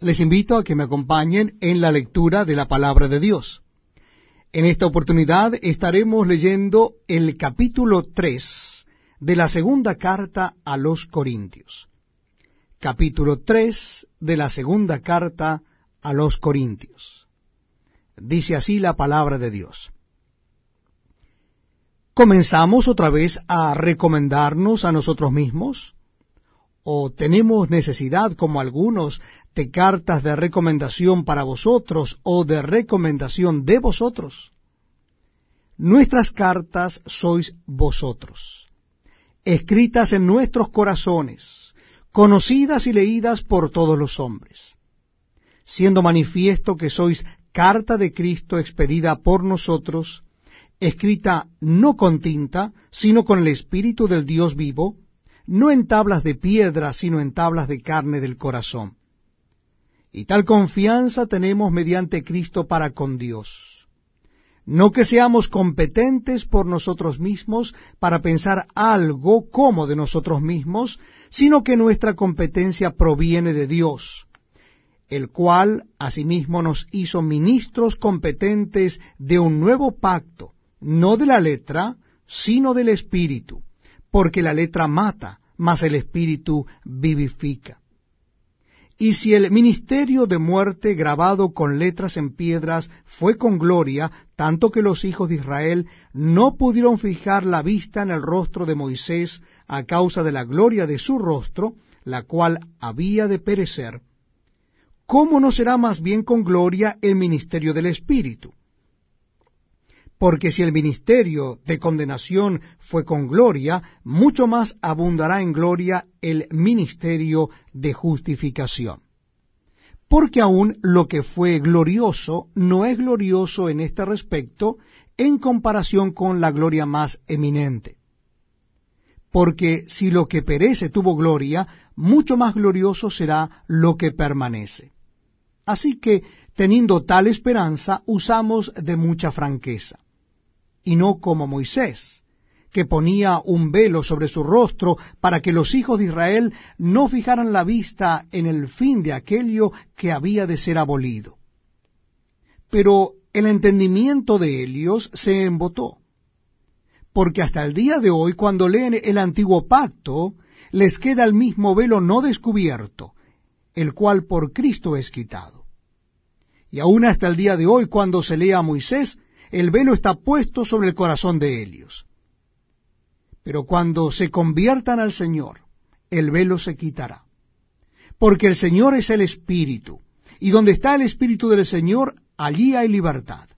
les invito a que me acompañen en la lectura de la palabra de Dios. En esta oportunidad estaremos leyendo el capítulo 3 de la segunda carta a los Corintios. Capítulo 3 de la segunda carta a los Corintios. Dice así la palabra de Dios. ¿Comenzamos otra vez a recomendarnos a nosotros mismos? ¿O tenemos necesidad, como algunos, de cartas de recomendación para vosotros o de recomendación de vosotros? Nuestras cartas sois vosotros, escritas en nuestros corazones, conocidas y leídas por todos los hombres, siendo manifiesto que sois carta de Cristo expedida por nosotros, escrita no con tinta, sino con el Espíritu del Dios vivo, no en tablas de piedra, sino en tablas de carne del corazón. Y tal confianza tenemos mediante Cristo para con Dios. No que seamos competentes por nosotros mismos para pensar algo como de nosotros mismos, sino que nuestra competencia proviene de Dios, el cual asimismo nos hizo ministros competentes de un nuevo pacto, no de la letra, sino del Espíritu, porque la letra mata, mas el Espíritu vivifica. Y si el ministerio de muerte grabado con letras en piedras fue con gloria, tanto que los hijos de Israel no pudieron fijar la vista en el rostro de Moisés a causa de la gloria de su rostro, la cual había de perecer, ¿cómo no será más bien con gloria el ministerio del Espíritu? Porque si el ministerio de condenación fue con gloria, mucho más abundará en gloria el ministerio de justificación. Porque aún lo que fue glorioso no es glorioso en este respecto en comparación con la gloria más eminente. Porque si lo que perece tuvo gloria, mucho más glorioso será lo que permanece. Así que, teniendo tal esperanza, usamos de mucha franqueza y no como Moisés, que ponía un velo sobre su rostro para que los hijos de Israel no fijaran la vista en el fin de aquello que había de ser abolido. Pero el entendimiento de ellos se embotó, porque hasta el día de hoy, cuando leen el antiguo pacto, les queda el mismo velo no descubierto, el cual por Cristo es quitado. Y aún hasta el día de hoy, cuando se lea a Moisés, el velo está puesto sobre el corazón de ellos. Pero cuando se conviertan al Señor, el velo se quitará. Porque el Señor es el Espíritu, y donde está el Espíritu del Señor, allí hay libertad.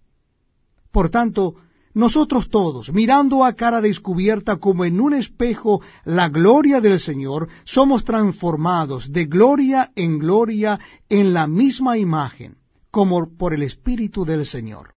Por tanto, nosotros todos, mirando a cara descubierta como en un espejo la gloria del Señor, somos transformados de gloria en gloria en la misma imagen, como por el Espíritu del Señor